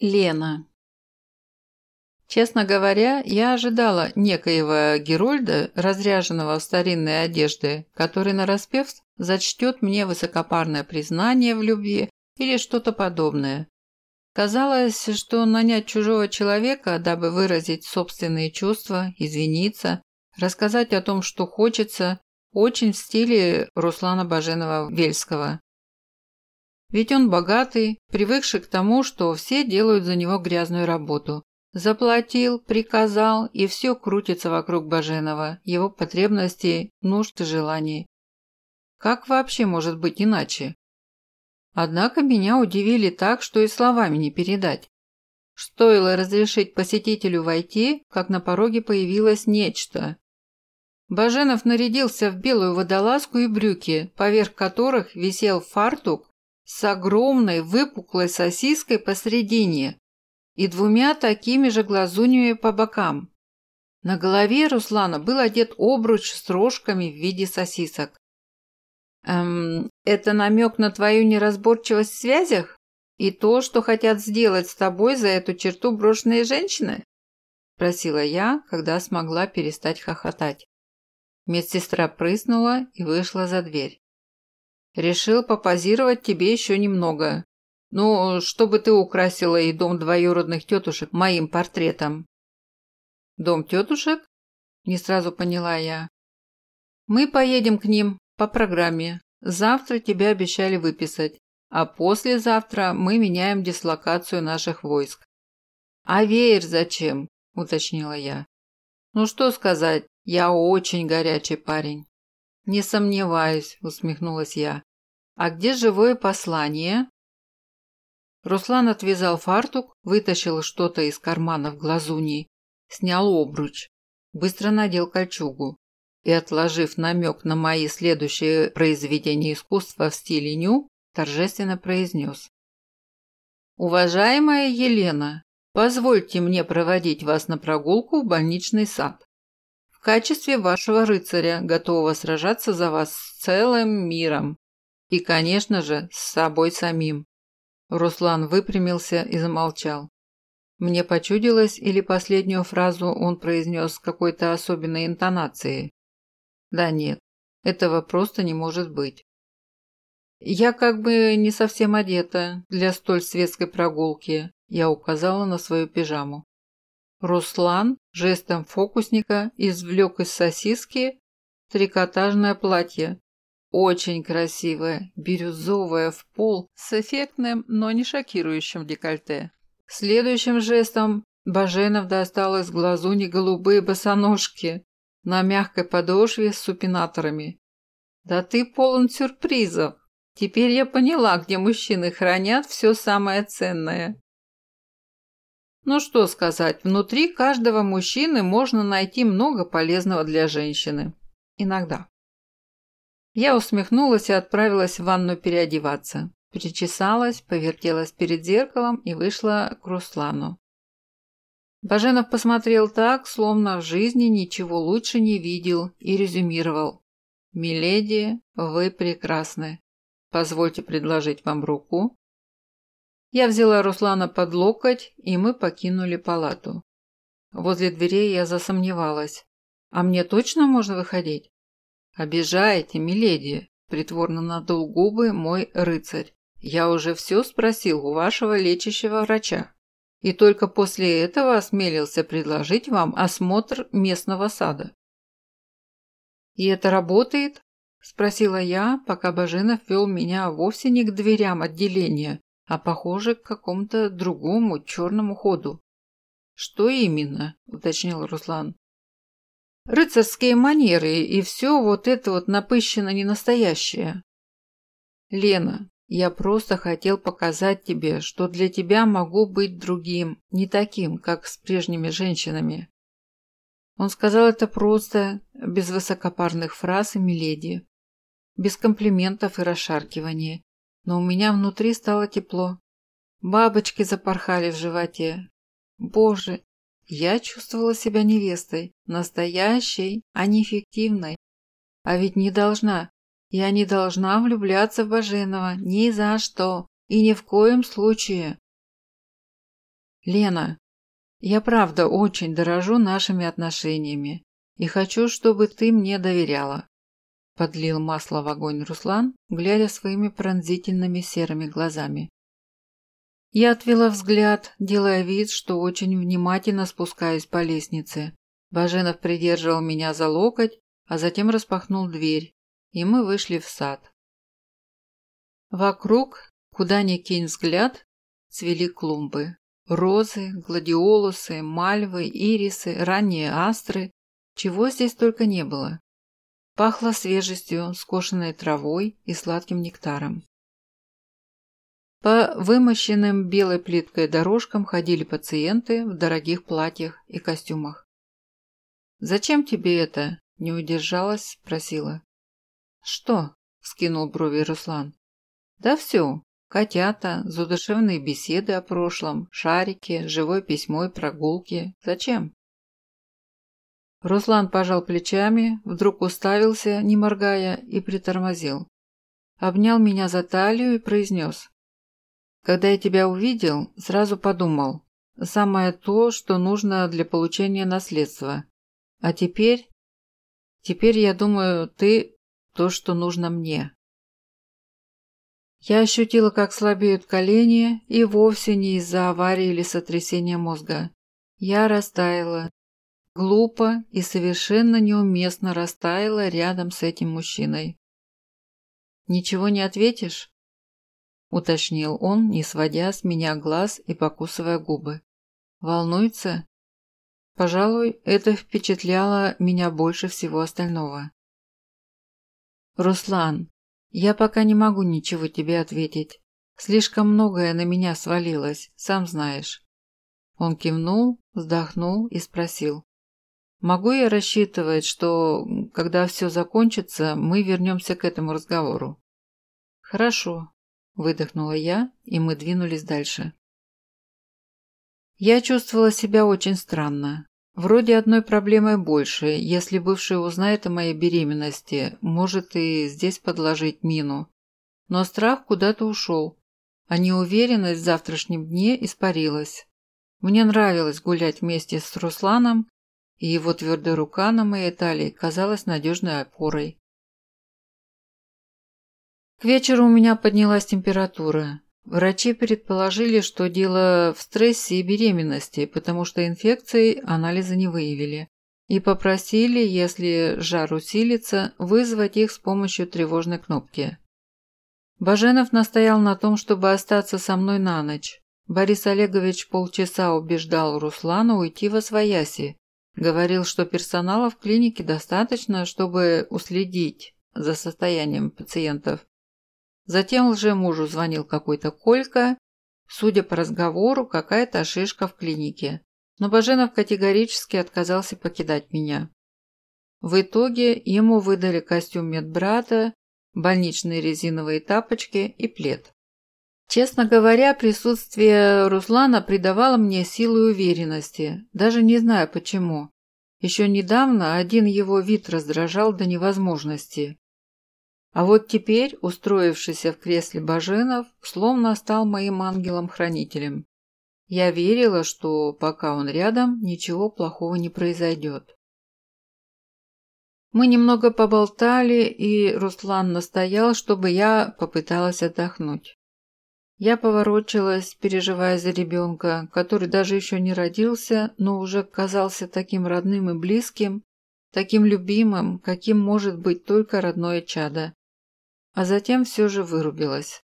Лена. Честно говоря, я ожидала некоего Герольда, разряженного в старинной одежды, который нараспев зачтет мне высокопарное признание в любви или что-то подобное. Казалось, что нанять чужого человека, дабы выразить собственные чувства, извиниться, рассказать о том, что хочется, очень в стиле Руслана Баженова-Вельского. Ведь он богатый, привыкший к тому, что все делают за него грязную работу. Заплатил, приказал, и все крутится вокруг Баженова, его потребностей, нужд и желаний. Как вообще может быть иначе? Однако меня удивили так, что и словами не передать. Стоило разрешить посетителю войти, как на пороге появилось нечто. Баженов нарядился в белую водолазку и брюки, поверх которых висел фартук с огромной выпуклой сосиской посредине и двумя такими же глазунями по бокам. На голове Руслана был одет обруч с рожками в виде сосисок. «Эм, это намек на твою неразборчивость в связях? И то, что хотят сделать с тобой за эту черту брошенные женщины?» – спросила я, когда смогла перестать хохотать. Медсестра прыснула и вышла за дверь. Решил попозировать тебе еще немного. Ну, чтобы ты украсила и дом двоюродных тетушек моим портретом». «Дом тетушек?» – не сразу поняла я. «Мы поедем к ним по программе. Завтра тебя обещали выписать, а послезавтра мы меняем дислокацию наших войск». «А веер зачем?» – уточнила я. «Ну что сказать, я очень горячий парень». «Не сомневаюсь», – усмехнулась я. «А где живое послание?» Руслан отвязал фартук, вытащил что-то из карманов глазуней, снял обруч, быстро надел кольчугу и, отложив намек на мои следующие произведения искусства в стиле ню, торжественно произнес. «Уважаемая Елена, позвольте мне проводить вас на прогулку в больничный сад в качестве вашего рыцаря, готового сражаться за вас с целым миром. И, конечно же, с собой самим. Руслан выпрямился и замолчал. Мне почудилось, или последнюю фразу он произнес с какой-то особенной интонацией. Да нет, этого просто не может быть. Я как бы не совсем одета для столь светской прогулки, я указала на свою пижаму. Руслан жестом фокусника извлек из сосиски трикотажное платье. Очень красивое, бирюзовое в пол, с эффектным, но не шокирующим декольте. Следующим жестом Баженов достал из глазуни голубые босоножки на мягкой подошве с супинаторами. «Да ты полон сюрпризов! Теперь я поняла, где мужчины хранят все самое ценное». Ну что сказать, внутри каждого мужчины можно найти много полезного для женщины. Иногда. Я усмехнулась и отправилась в ванну переодеваться. Причесалась, повертелась перед зеркалом и вышла к Руслану. Баженов посмотрел так, словно в жизни ничего лучше не видел, и резюмировал. «Миледи, вы прекрасны. Позвольте предложить вам руку». Я взяла Руслана под локоть, и мы покинули палату. Возле дверей я засомневалась. «А мне точно можно выходить?» «Обижаете, миледи!» – притворно надул губы мой рыцарь. «Я уже все спросил у вашего лечащего врача. И только после этого осмелился предложить вам осмотр местного сада». «И это работает?» – спросила я, пока Баженов вел меня вовсе не к дверям отделения, а, похоже, к какому-то другому черному ходу. «Что именно?» – уточнил Руслан. «Рыцарские манеры и все вот это вот напыщенно ненастоящее». «Лена, я просто хотел показать тебе, что для тебя могу быть другим, не таким, как с прежними женщинами». Он сказал это просто, без высокопарных фраз и миледи, без комплиментов и расшаркивания, но у меня внутри стало тепло. Бабочки запорхали в животе. Боже, я чувствовала себя невестой, настоящей, а не фиктивной. А ведь не должна. Я не должна влюбляться в Баженова ни за что и ни в коем случае. Лена, я правда очень дорожу нашими отношениями и хочу, чтобы ты мне доверяла. Подлил масло в огонь Руслан, глядя своими пронзительными серыми глазами. Я отвела взгляд, делая вид, что очень внимательно спускаюсь по лестнице. Баженов придерживал меня за локоть, а затем распахнул дверь, и мы вышли в сад. Вокруг, куда ни кинь взгляд, цвели клумбы. Розы, гладиолусы, мальвы, ирисы, ранние астры. Чего здесь только не было. Пахло свежестью, скошенной травой и сладким нектаром. По вымощенным белой плиткой дорожкам ходили пациенты в дорогих платьях и костюмах. «Зачем тебе это?» – не удержалась, спросила. «Что?» – скинул брови Руслан. «Да все. Котята, задушевные беседы о прошлом, шарики, живое письмо и прогулки. Зачем?» Руслан пожал плечами, вдруг уставился, не моргая, и притормозил. Обнял меня за талию и произнес. «Когда я тебя увидел, сразу подумал. Самое то, что нужно для получения наследства. А теперь... Теперь, я думаю, ты то, что нужно мне». Я ощутила, как слабеют колени, и вовсе не из-за аварии или сотрясения мозга. Я растаяла, глупо и совершенно неуместно растаяла рядом с этим мужчиной. «Ничего не ответишь?» – уточнил он, не сводя с меня глаз и покусывая губы. «Волнуется?» Пожалуй, это впечатляло меня больше всего остального. «Руслан, я пока не могу ничего тебе ответить. Слишком многое на меня свалилось, сам знаешь». Он кивнул, вздохнул и спросил. Могу я рассчитывать, что, когда все закончится, мы вернемся к этому разговору? Хорошо, выдохнула я, и мы двинулись дальше. Я чувствовала себя очень странно. Вроде одной проблемой больше. Если бывший узнает о моей беременности, может и здесь подложить мину. Но страх куда-то ушел, а неуверенность в завтрашнем дне испарилась. Мне нравилось гулять вместе с Русланом и его твердая рука на моей талии казалась надежной опорой. К вечеру у меня поднялась температура. Врачи предположили, что дело в стрессе и беременности, потому что инфекции анализы не выявили, и попросили, если жар усилится, вызвать их с помощью тревожной кнопки. Баженов настоял на том, чтобы остаться со мной на ночь. Борис Олегович полчаса убеждал Руслана уйти во свояси, Говорил, что персонала в клинике достаточно, чтобы уследить за состоянием пациентов. Затем лжемужу звонил какой-то Колька. Судя по разговору, какая-то шишка в клинике. Но Баженов категорически отказался покидать меня. В итоге ему выдали костюм медбрата, больничные резиновые тапочки и плед. Честно говоря, присутствие Руслана придавало мне силу и уверенности, даже не знаю почему. Еще недавно один его вид раздражал до невозможности. А вот теперь, устроившийся в кресле Баженов, словно стал моим ангелом-хранителем. Я верила, что пока он рядом, ничего плохого не произойдет. Мы немного поболтали, и Руслан настоял, чтобы я попыталась отдохнуть. Я поворочилась, переживая за ребенка, который даже еще не родился, но уже казался таким родным и близким, таким любимым, каким может быть только родное чадо. А затем все же вырубилась.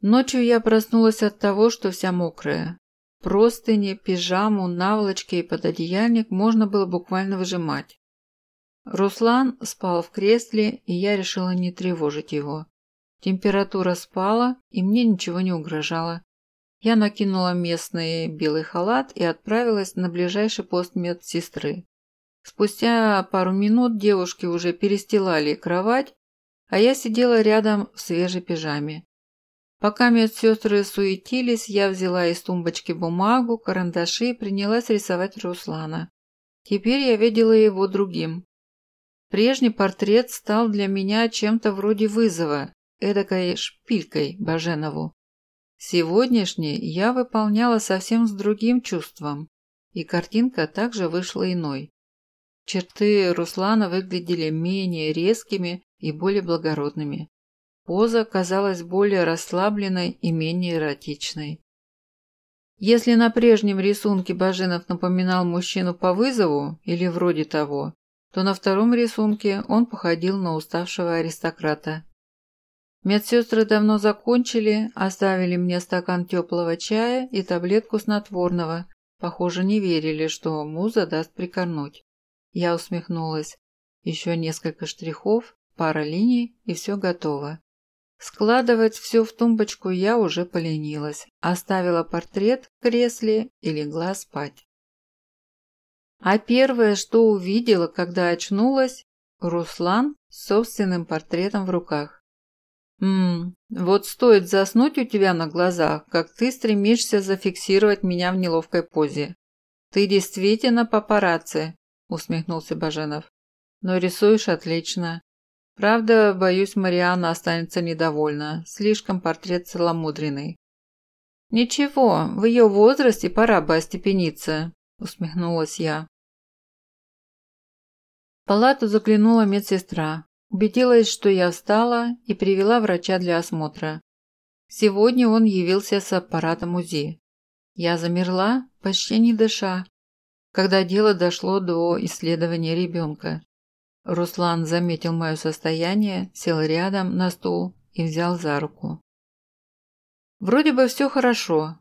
Ночью я проснулась от того, что вся мокрая. Простыни, пижаму, наволочки и пододеяльник можно было буквально выжимать. Руслан спал в кресле, и я решила не тревожить его. Температура спала, и мне ничего не угрожало. Я накинула местный белый халат и отправилась на ближайший пост медсестры. Спустя пару минут девушки уже перестилали кровать, а я сидела рядом в свежей пижаме. Пока медсестры суетились, я взяла из тумбочки бумагу, карандаши и принялась рисовать Руслана. Теперь я видела его другим. Прежний портрет стал для меня чем-то вроде вызова, эдакой шпилькой Баженову. Сегодняшний я выполняла совсем с другим чувством, и картинка также вышла иной. Черты Руслана выглядели менее резкими и более благородными. Поза казалась более расслабленной и менее эротичной. Если на прежнем рисунке Баженов напоминал мужчину по вызову или вроде того, то на втором рисунке он походил на уставшего аристократа. Медсестры давно закончили, оставили мне стакан теплого чая и таблетку снотворного. Похоже, не верили, что муза даст прикорнуть. Я усмехнулась. Еще несколько штрихов, пара линий и все готово. Складывать все в тумбочку я уже поленилась. Оставила портрет в кресле и легла спать. А первое, что увидела, когда очнулась, Руслан с собственным портретом в руках. «Ммм, вот стоит заснуть у тебя на глазах, как ты стремишься зафиксировать меня в неловкой позе. Ты действительно папарацци», – усмехнулся Баженов. «Но рисуешь отлично. Правда, боюсь, Марианна останется недовольна. Слишком портрет целомудренный». «Ничего, в ее возрасте пора бы остепениться», – усмехнулась я. В палату заглянула медсестра. Убедилась, что я встала и привела врача для осмотра. Сегодня он явился с аппаратом УЗИ. Я замерла, почти не дыша, когда дело дошло до исследования ребенка. Руслан заметил мое состояние, сел рядом на стул и взял за руку. Вроде бы все хорошо.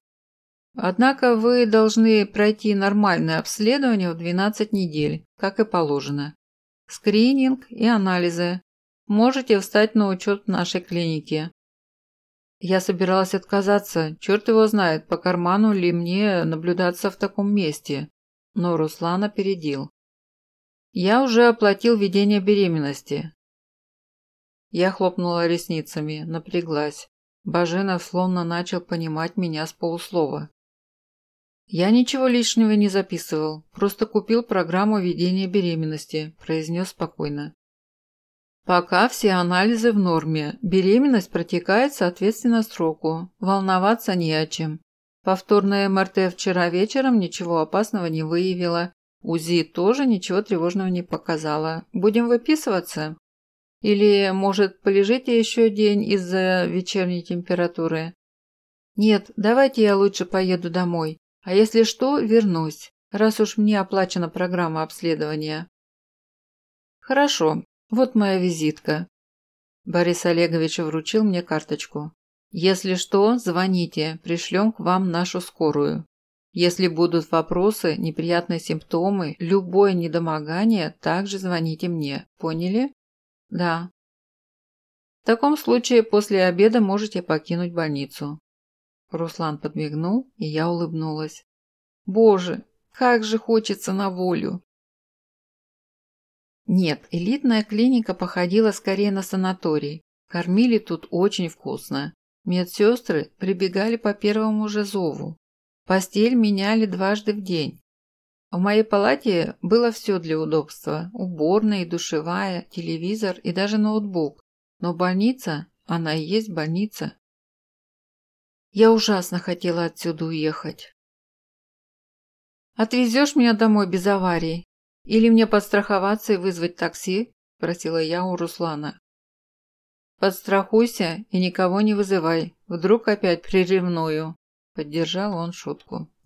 Однако вы должны пройти нормальное обследование в 12 недель, как и положено скрининг и анализы. Можете встать на учет в нашей клинике. Я собиралась отказаться, черт его знает, по карману ли мне наблюдаться в таком месте. Но Руслан опередил. Я уже оплатил ведение беременности. Я хлопнула ресницами, напряглась. Баженов словно начал понимать меня с полуслова. «Я ничего лишнего не записывал, просто купил программу ведения беременности», – произнес спокойно. «Пока все анализы в норме, беременность протекает соответственно сроку, волноваться не о чем. Повторное МРТ вчера вечером ничего опасного не выявило, УЗИ тоже ничего тревожного не показало. Будем выписываться? Или, может, полежите еще день из-за вечерней температуры?» «Нет, давайте я лучше поеду домой. А если что, вернусь, раз уж мне оплачена программа обследования. Хорошо, вот моя визитка. Борис Олегович вручил мне карточку. Если что, звоните, пришлем к вам нашу скорую. Если будут вопросы, неприятные симптомы, любое недомогание, также звоните мне. Поняли? Да. В таком случае после обеда можете покинуть больницу. Руслан подмигнул, и я улыбнулась. Боже, как же хочется на волю! Нет, элитная клиника походила скорее на санаторий. Кормили тут очень вкусно. Медсестры прибегали по первому же зову. Постель меняли дважды в день. В моей палате было все для удобства. Уборная и душевая, телевизор и даже ноутбук. Но больница, она и есть больница. Я ужасно хотела отсюда уехать. «Отвезешь меня домой без аварии? Или мне подстраховаться и вызвать такси?» – спросила я у Руслана. «Подстрахуйся и никого не вызывай. Вдруг опять приревную», – поддержал он шутку.